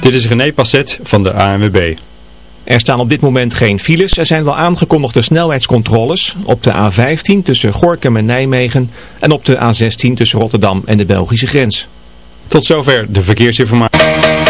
Dit is René Passet van de ANWB. Er staan op dit moment geen files. Er zijn wel aangekondigde snelheidscontroles op de A15 tussen Gorkum en Nijmegen en op de A16 tussen Rotterdam en de Belgische grens. Tot zover de verkeersinformatie.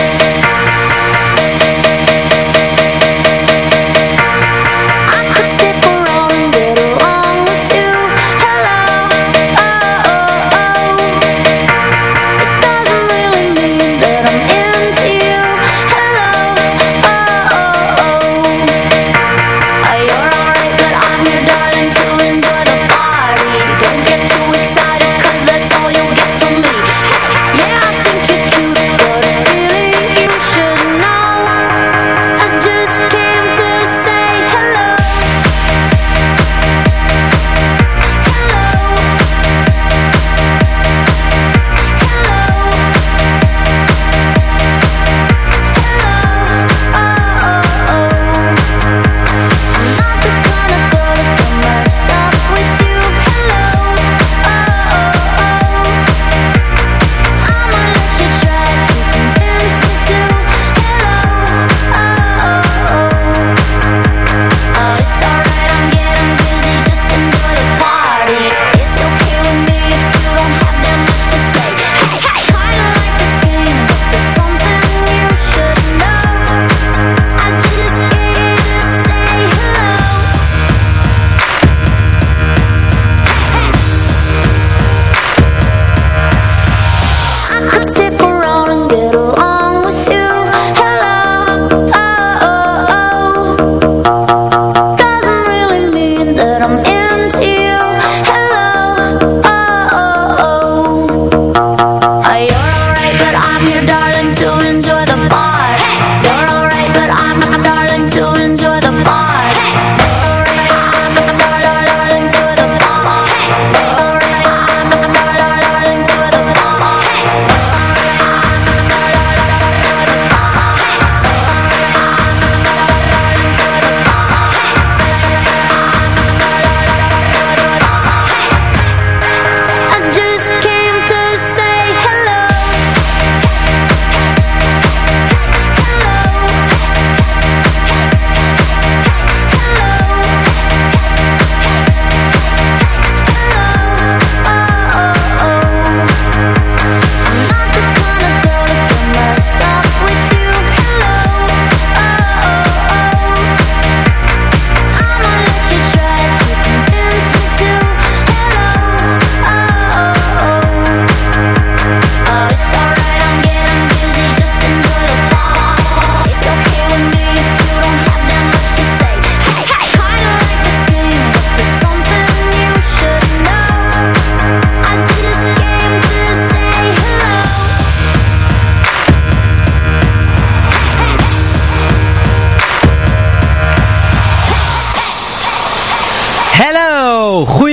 Julio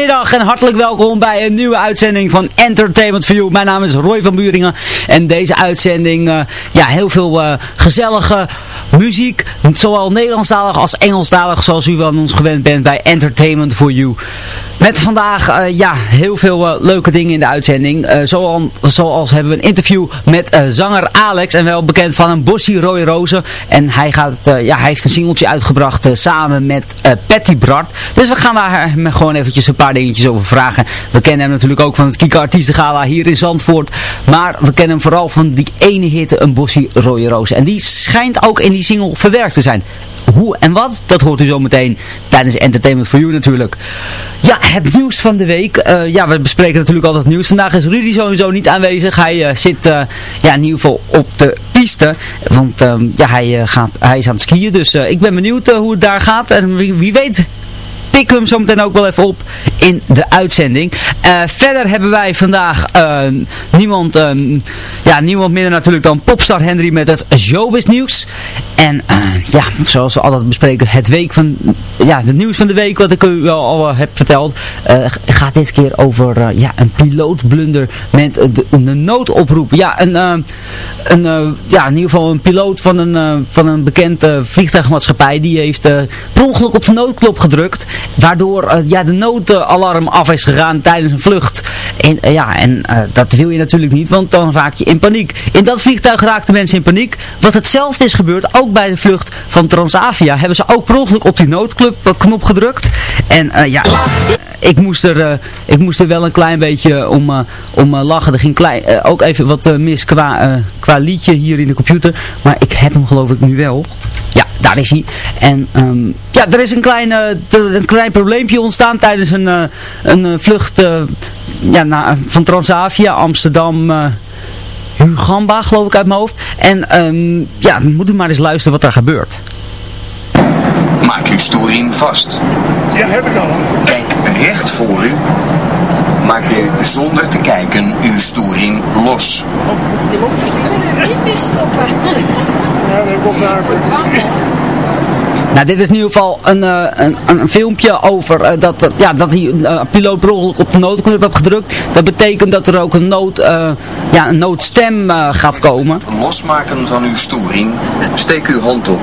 goedemiddag en hartelijk welkom bij een nieuwe uitzending van Entertainment for You. Mijn naam is Roy van Buringen en deze uitzending, uh, ja, heel veel uh, gezellige muziek, zowel Nederlandstalig als Engelstalig, zoals u van ons gewend bent bij Entertainment for You. Met vandaag, uh, ja, heel veel leuke dingen in de uitzending. zoals, zoals hebben we een interview met zanger Alex en wel bekend van een Bossie Roy Rozen. En hij, gaat, ja, hij heeft een singeltje uitgebracht samen met Patty Bart. Dus we gaan daar gewoon eventjes een paar dingetjes over vragen. We kennen hem natuurlijk ook van het Kika Artiestengala hier in Zandvoort. Maar we kennen hem vooral van die ene hitte, een Bossie Rode Rozen. En die schijnt ook in die single verwerkt te zijn. Hoe en wat, dat hoort u zo meteen tijdens Entertainment for You natuurlijk. Ja, het nieuws van de week. Uh, ja, we bespreken natuurlijk altijd nieuws. Vandaag is Rudy sowieso niet aanwezig. Hij uh, zit uh, ja, in ieder geval op de piste. Want ja, hij, gaat, hij is aan het skiën. Dus ik ben benieuwd hoe het daar gaat. En wie, wie weet pikken hem zo meteen ook wel even op in de uitzending. Uh, verder hebben wij vandaag uh, niemand, um, ja, niemand minder natuurlijk dan Popstar Henry met het showbiz nieuws. En uh, ja, zoals we altijd bespreken, het week van, ja, het nieuws van de week wat ik u al, heb verteld, gaat dit keer over ja, een pilootblunder met de, noodoproep. Ja, een, een, ja, in ieder geval een piloot van een, van een bekende vliegtuigmaatschappij, die heeft per ongeluk op de noodklop gedrukt. Waardoor uh, ja, de noodalarm af is gegaan tijdens een vlucht. En, uh, ja, en uh, dat wil je natuurlijk niet, want dan raak je in paniek. In dat vliegtuig raakten mensen in paniek. Wat hetzelfde is gebeurd, ook bij de vlucht van Transavia, hebben ze ook per ongeluk op die noodknop gedrukt. En ja, ik moest, er, ik moest er wel een klein beetje om, om lachen. Er ging klein, ook even wat mis qua, qua liedje hier in de computer. Maar ik heb hem geloof ik nu wel. Daar is hij. En um, ja, er is een klein, uh, een klein probleempje ontstaan tijdens een, uh, een uh, vlucht ja, na, van Transavia, Amsterdam... Hugamba, geloof ik uit mijn hoofd. En um, ja, moet u maar eens luisteren wat daar gebeurt. Maak uw storing vast. Ja, heb ik al. Kijk recht voor u. Maak je zonder te kijken uw storing los. Niet meer stoppen. Ja, dat komt naar. Nou, dit is in ieder geval een, uh, een, een, filmpje over uh, dat, dat, ja, dat die uh, piloot per ongeluk op de noodknop heeft gedrukt. Dat betekent dat er ook een, nood, ja, een noodstem gaat komen. Losmaken van uw storing, steek uw hand op.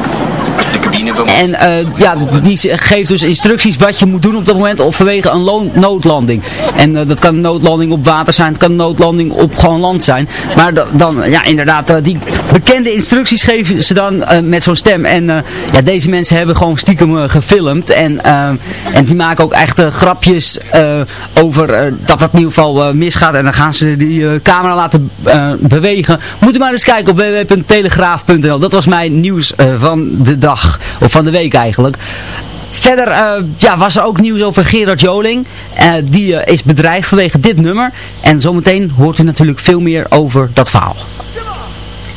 De cabine en ja, die geeft dus instructies wat je moet doen op dat moment of vanwege een noodlanding. En dat kan een noodlanding op water zijn, het kan een noodlanding op gewoon land zijn. Maar dan, ja inderdaad, die bekende instructies geven ze dan met zo'n stem. En ja, deze mensen hebben gewoon stiekem uh, gefilmd. En, uh, en die maken ook echt uh, grapjes over dat dat in ieder geval misgaat. En dan gaan ze die camera laten bewegen. Moet u maar eens kijken op www.telegraaf.nl. Dat was mijn nieuws van de dag. Of van de week eigenlijk. Verder ja, was er ook nieuws over Gerard Joling. Die is bedreigd vanwege dit nummer. En zometeen hoort u natuurlijk veel meer over dat verhaal.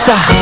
dança.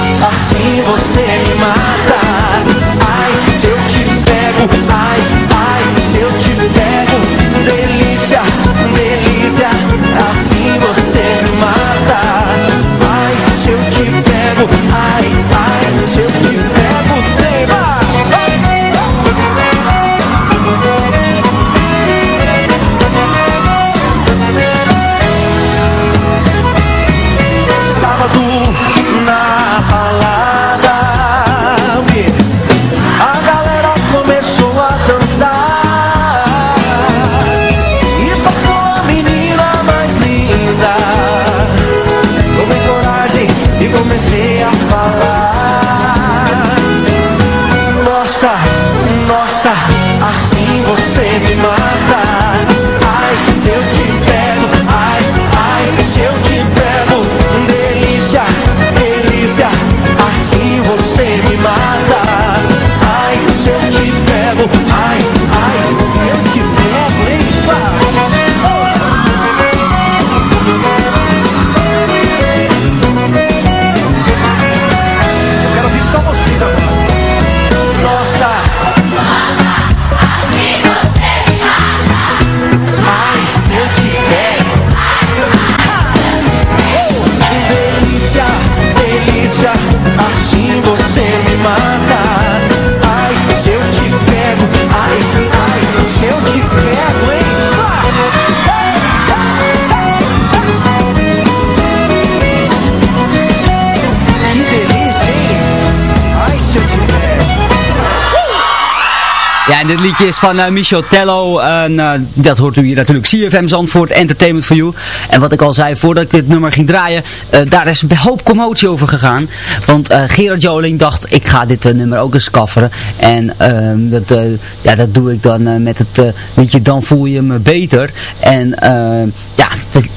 Dit liedje is van eh, Michel Tello. En eh, dat hoort u hier natuurlijk. CFM Zandvoort, Entertainment for You. En wat ik al zei, voordat ik dit nummer ging draaien, eh, daar is een hoop commotie over gegaan. Want Gerard Joling dacht, ik ga dit nummer ook eens coveren. En ehm, dat, ja, dat doe ik dan met het liedje Dan voel je me beter. En eh, ja, dat-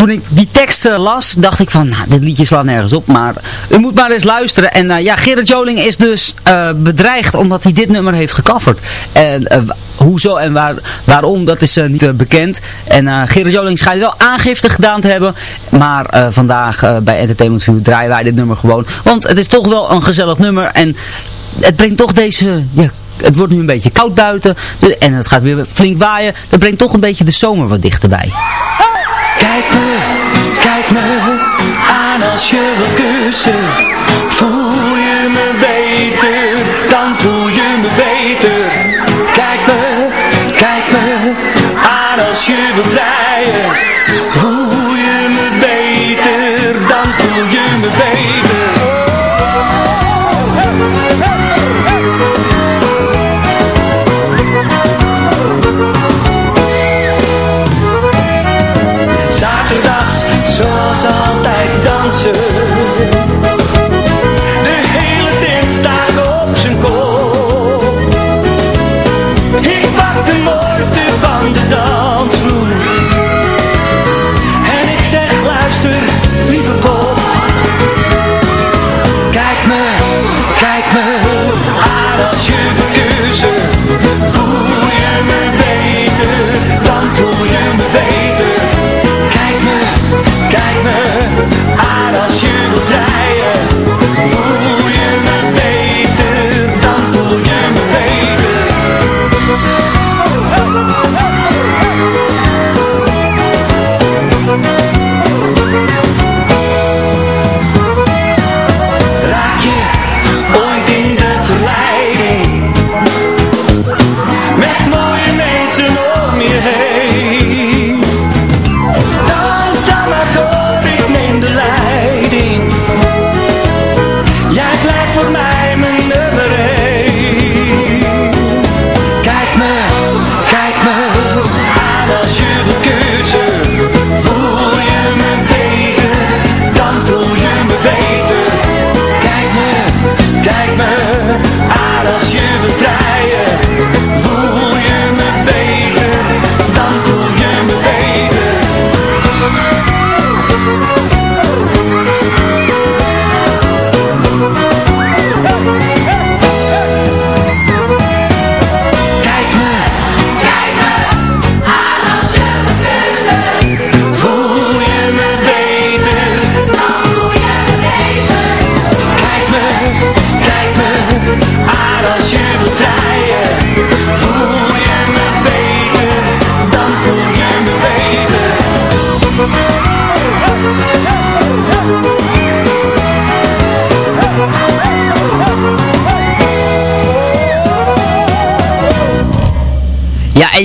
toen ik die tekst eh, las, dacht ik van, nou, dit liedje slaat nergens op. Maar u moet maar eens luisteren. En eh, ja, Gerard Joling is dus eh, bedreigd omdat hij dit nummer heeft gecoverd. En hoezo en waar, waarom, dat is niet bekend. En Gerard Joling schijnt wel aangifte gedaan te hebben. Maar vandaag bij Entertainment View draaien wij dit nummer gewoon. Want het is toch wel een gezellig nummer. En het brengt toch deze... Ja, het wordt nu een beetje koud buiten. Dus- En het gaat weer flink waaien. Dat brengt toch een beetje de zomer wat dichterbij. Kijk me, kijk me aan als je wil kussen. Voel je me beter, dan voel je me beter. Kijk me, kijk me aan als je wil vrijen. Dansen.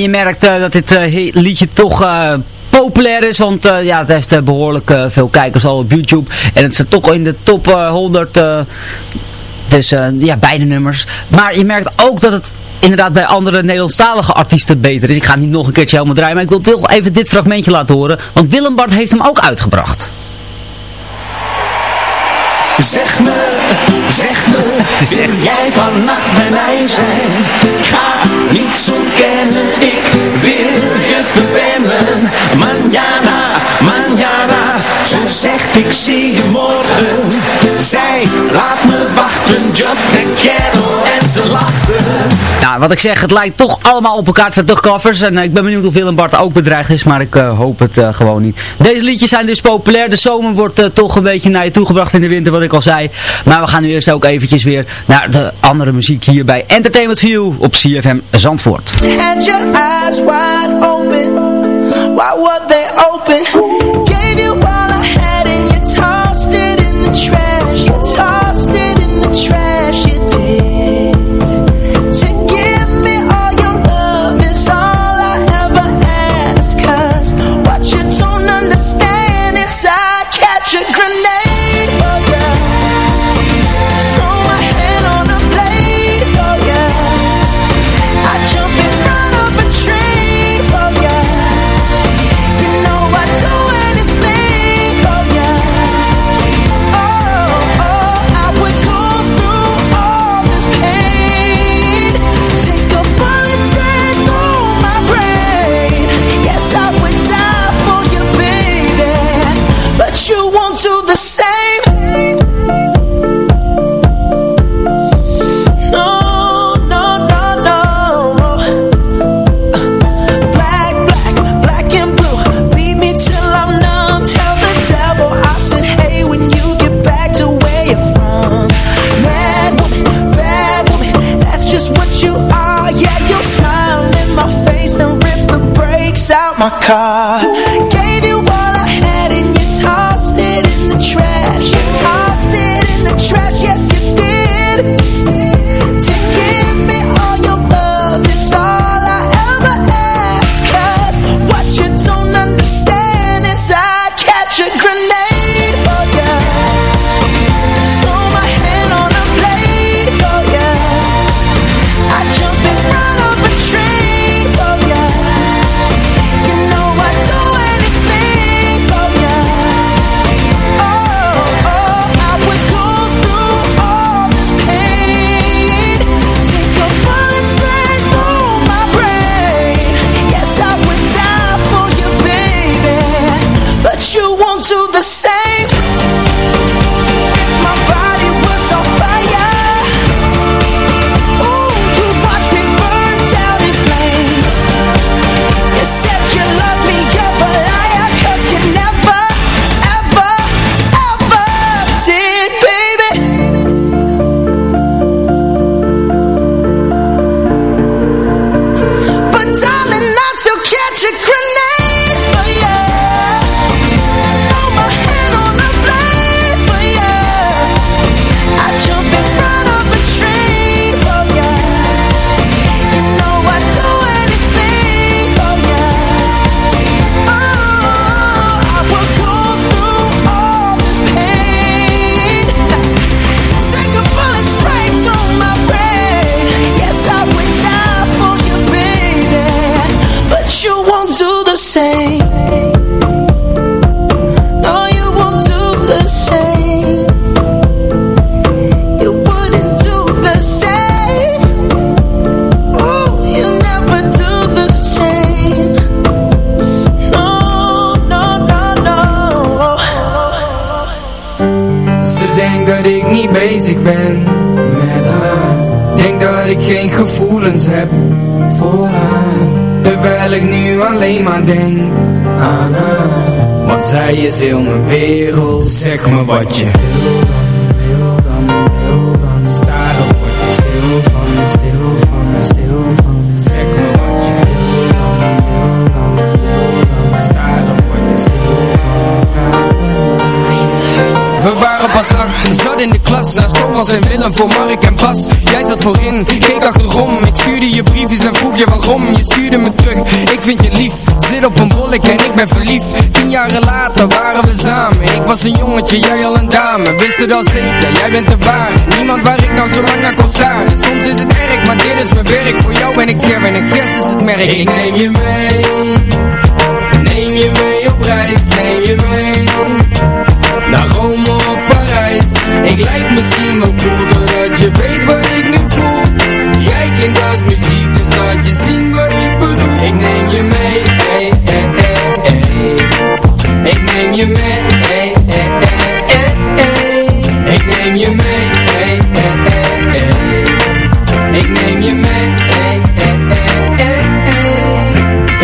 Je merkt eh, dat dit eh, liedje toch eh, populair is, want ja, het heeft eh, behoorlijk eh, veel kijkers al op YouTube. En het staat toch in de top eh, 100, eh, dus ja, beide nummers. Maar je merkt ook dat het inderdaad bij andere Nederlandstalige artiesten beter is. Ik ga niet nog een keertje helemaal draaien, maar ik wil toch even dit fragmentje laten horen, want Willem Bart heeft hem ook uitgebracht. Zeg me, zeg me, wil jij vannacht bij mij zijn? Ik ga niets ontkennen, ik wil je verwennen. Manjana, manjana, ze zegt ik zie je morgen. Zij laat me wachten, Job de kerel en ze lachten. Nou, wat ik zeg, het lijkt toch allemaal op elkaar. Het zijn toch covers. En eh, ik ben benieuwd of Willem Bart ook bedreigd is, maar ik eh, hoop het eh, gewoon niet. Deze liedjes zijn dus populair. De zomer wordt toch een beetje naar je toegebracht in de winter, wat al zei. Maar we gaan nu eerst ook eventjes weer naar de andere muziek hier bij Entertainment View op CFM Zandvoort. Open Why time. Is mijn wereld Zeg me wat je wil dan, je stil van, stil Zeg me wat je je stil We waren pas acht, zat in de klas. Naast Thomas en Willem voor Mark en Bas. Jij zat voorin, keek achterom. Ik stuurde je briefjes en vroeg je waarom. Je stuurde me terug, ik vind je lief. Zit op een bollek en ik ben verliefd. Tien jaren later waren we samen. Ik was een jongetje, jij al een dame. Wist het al zeker, jij bent de ware. Niemand waar ik nou zo lang naar kon staren. Soms is het erg, maar dit is mijn werk. Voor jou ben ik Ger en ik is het merk. Ik neem je mee. Neem je mee op reis, neem je mee Naar Rome of Parijs. Ik lijk misschien wel cool Doordat je weet wat ik nu voel. Jij klinkt als muziek Dus laat je zien wat ik bedoel. Ik neem je mee neem je mee hey, hey, hey, hey. Ik neem je mee hey, hey, hey. Ik neem je mee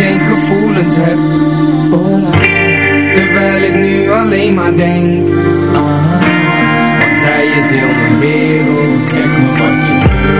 geen gevoelens heb. Voor haar Terwijl ik nu alleen maar denk. Aan haar Want zij is heel mijn wereld Zeg me wat je wil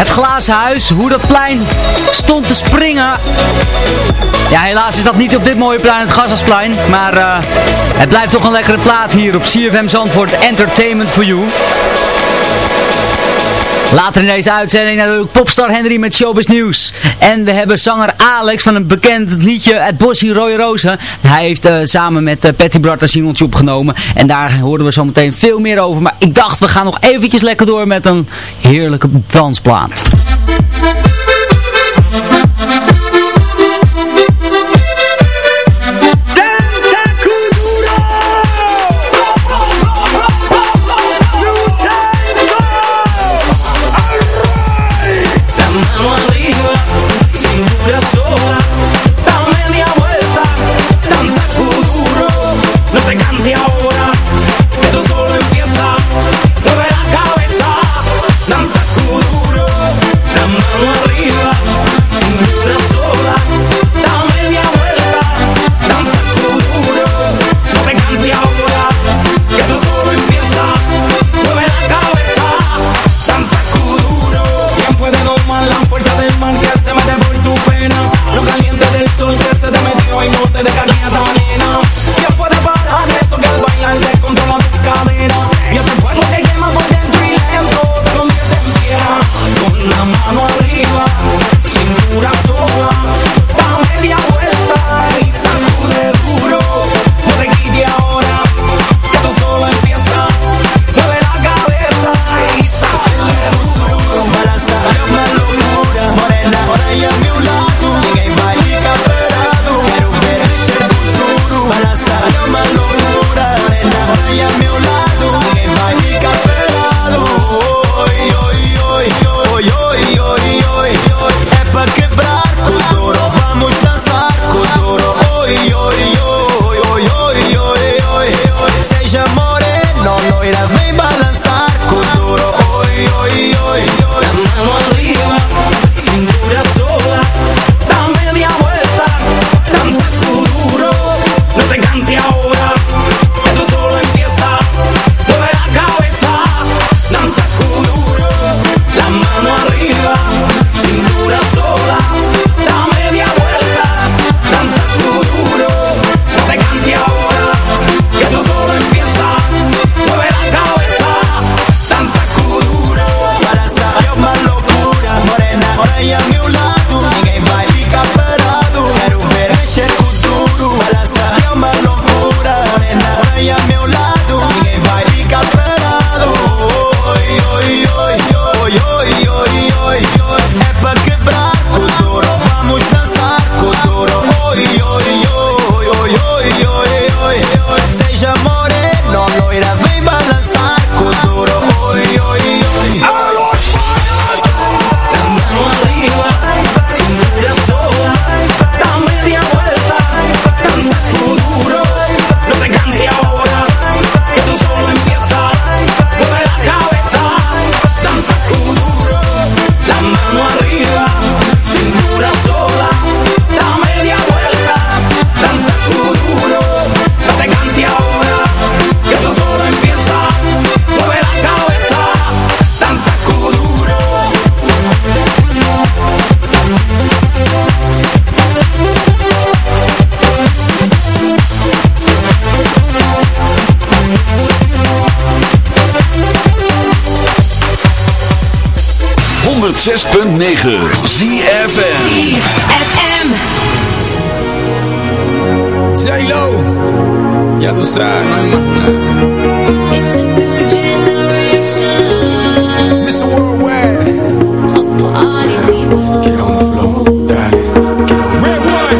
het glazen huis, hoe dat plein stond te springen. Ja, helaas is dat niet op dit mooie plein, het Gassasplein. Maar eh, het blijft toch een lekkere plaat hier op CFM Zandvoort Entertainment for You. Later in deze uitzending natuurlijk popstar Henry met Showbiz Nieuws. En we hebben zanger Alex van een bekend liedje Het Bossie Rode Rozen. Hij heeft eh, samen met uh, Patty Bart een singeltje opgenomen. En daar hoorden we zo meteen veel meer over. Maar ik dacht we gaan nog eventjes lekker door met een heerlijke dansplaat. puede domar la fuerza del mar que se mete por tu pena. Lo caliente del sol que se te metió y no te deja ni nena. ¿Quién puede parar eso que al bailar descontrola tus caderas? Y ese fuego que quema por dentro y lento te convierte en piedra. Con la mano oi, oi, oi, oi. Seja moreno, 106.9 ZFM ZFM J-Lo Ya tú sabes, no hay más nada It's a new generation. Mr. Worldwide Of party people. Get on the floor, daddy. Get on Red one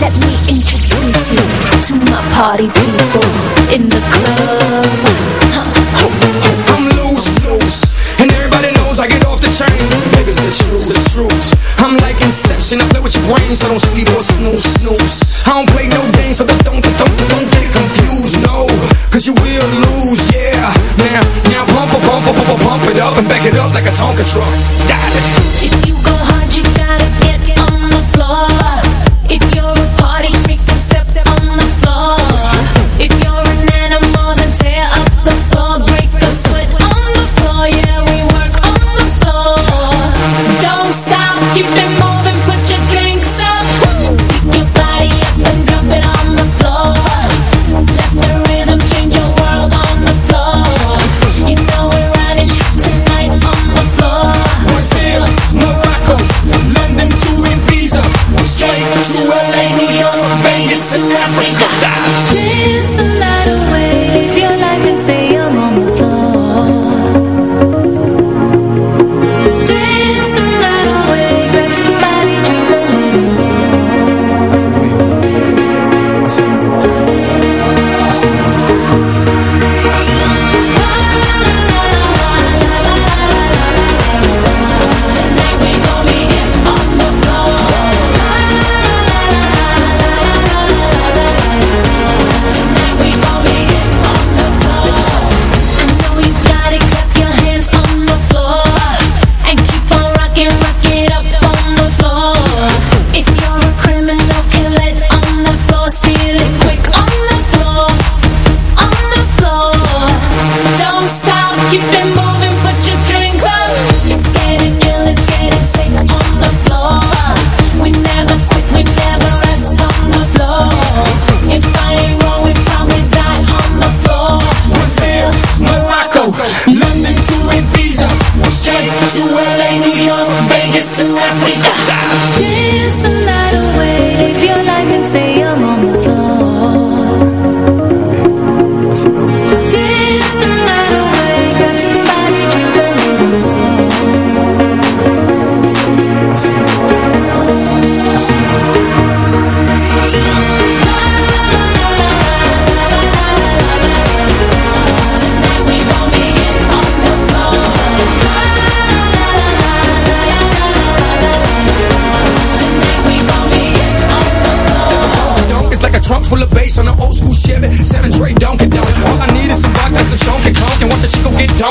Let me introduce you To my party people In the club. game, so don't sleep or snooze, snooze. I don't play no games, so don't, don't, don't, don't get confused, no. Cause you will lose, yeah. Now, now pump, pump, pump, pump, pump it up and back it up like a Tonka truck. Die.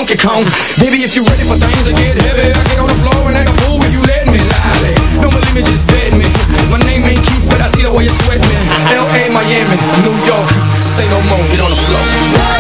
Donkey Kong. Baby, if you're ready for things to get heavy, I get on the floor and act a fool when you let me lie. Don't believe me, just bet me. My name ain't Keith, but I see the way you sweat me. L.A., Miami, New York, say no more, get on the floor.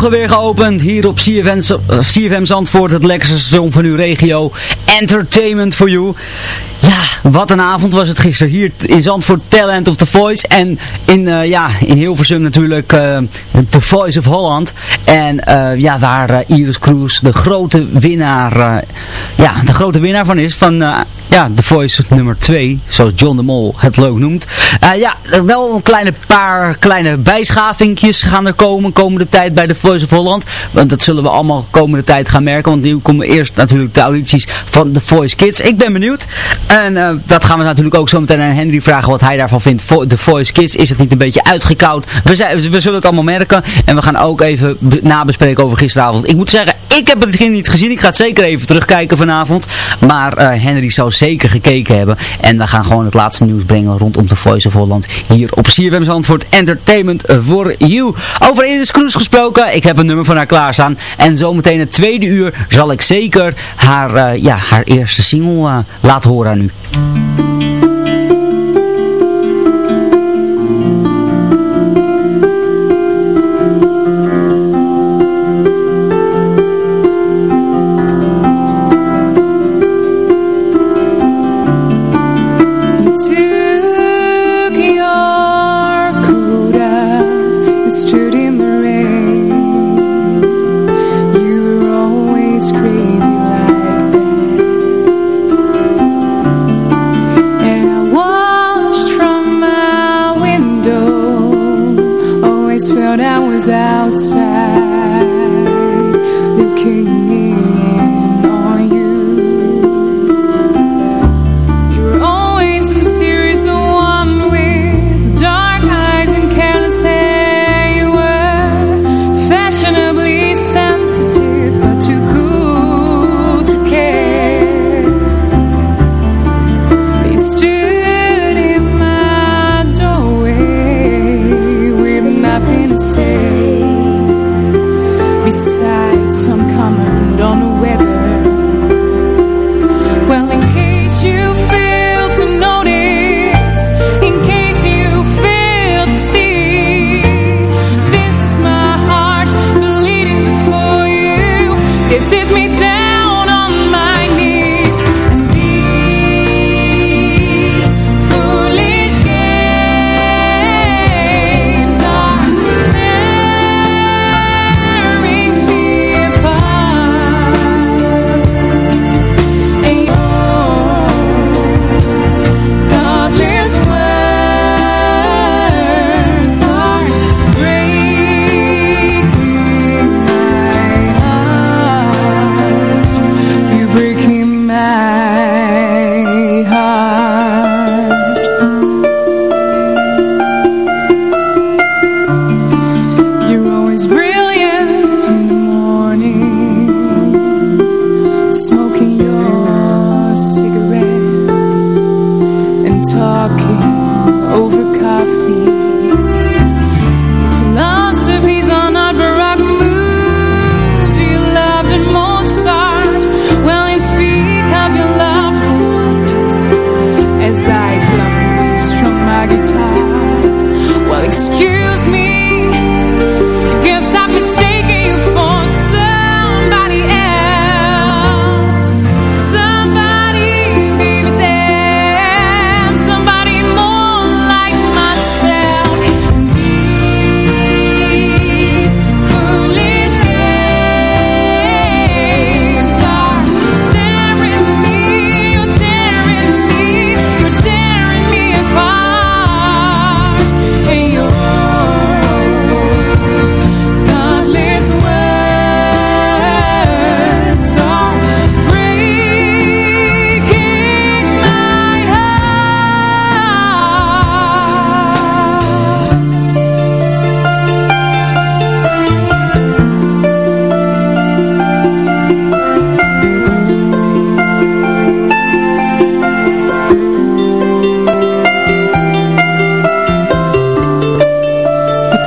Weer geopend hier op CFM, eh, Zandvoort, het lekkerste station van uw regio. Entertainment for you. Ja, wat een avond was het gisteren hier in Zandvoort, Talent of the Voice. En in, eh, ja, in Hilversum natuurlijk eh, The Voice of Holland. En ja, waar Iris Kroes de grote winnaar, ja, de grote winnaar van is. Van ja, The Voice nummer 2, zoals John de Mol het leuk noemt. Eh, ja, wel een kleine paar kleine bijschavingjes gaan er komen komende tijd bij The Voice of Holland. Want dat zullen we allemaal komende tijd gaan merken. Want nu komen eerst natuurlijk de audities van The Voice Kids. Ik ben benieuwd. En eh, dat gaan we natuurlijk ook zo meteen aan Henry vragen wat hij daarvan vindt. Vo- The Voice Kids, is het niet een beetje uitgekoud? We, zijn, we zullen het allemaal merken. En we gaan ook even be- nabespreken over gisteravond. Ik moet zeggen, ik heb het begin niet gezien. Ik ga het zeker even terugkijken vanavond. Maar eh, Henry zou zeker gekeken hebben. En we gaan gewoon het laatste nieuws brengen rondom The Voice of Holland. Hier op CFM Zandvoort Entertainment for You. Over Iris Kroes gesproken. Ik heb een nummer van haar klaarstaan. En zometeen het tweede uur zal ik zeker haar, eh, ja, haar eerste single eh, laten horen aan u.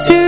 to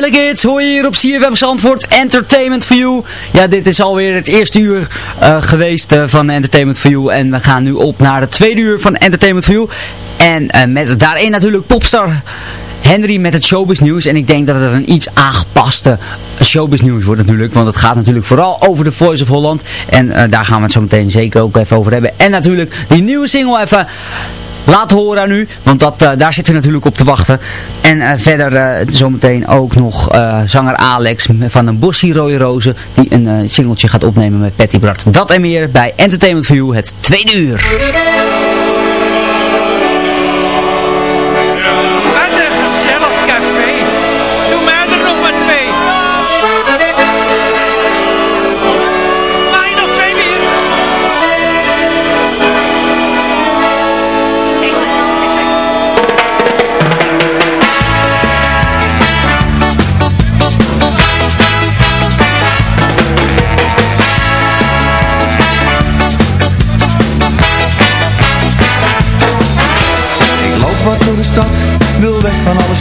Billy hoor je hier op CFM Zandvoort. Entertainment for You. Ja, dit is alweer het eerste uur eh, geweest eh, van Entertainment for You. En we gaan nu op naar het tweede uur van Entertainment for You. En eh, met daarin natuurlijk popstar Henry met het showbiz nieuws. En ik denk dat het een iets aangepaste showbiz nieuws wordt natuurlijk. Want het gaat natuurlijk vooral over de Voice of Holland. En daar gaan we het zo meteen zeker ook even over hebben. En natuurlijk die nieuwe single even... Laat horen nu. Want dat, eh, daar zitten we natuurlijk op te wachten. En uh, verder eh, zometeen ook nog zanger Alex van een Bossie Rode Rozen. Die een singeltje gaat opnemen met Patty Bart. Dat en meer bij Entertainment for You, het tweede uur.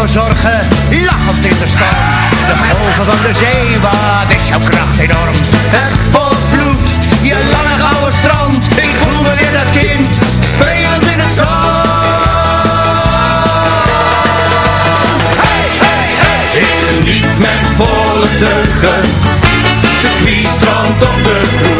alle zorgen lachend in de storm. De golven van de zee, wat is jouw kracht enorm? Het potvloed, je lange gouden strand. Ik voel me weer dat kind, spelend in het zand. Hey! Ik geniet met volle teugen, circuit, strand of de kroeg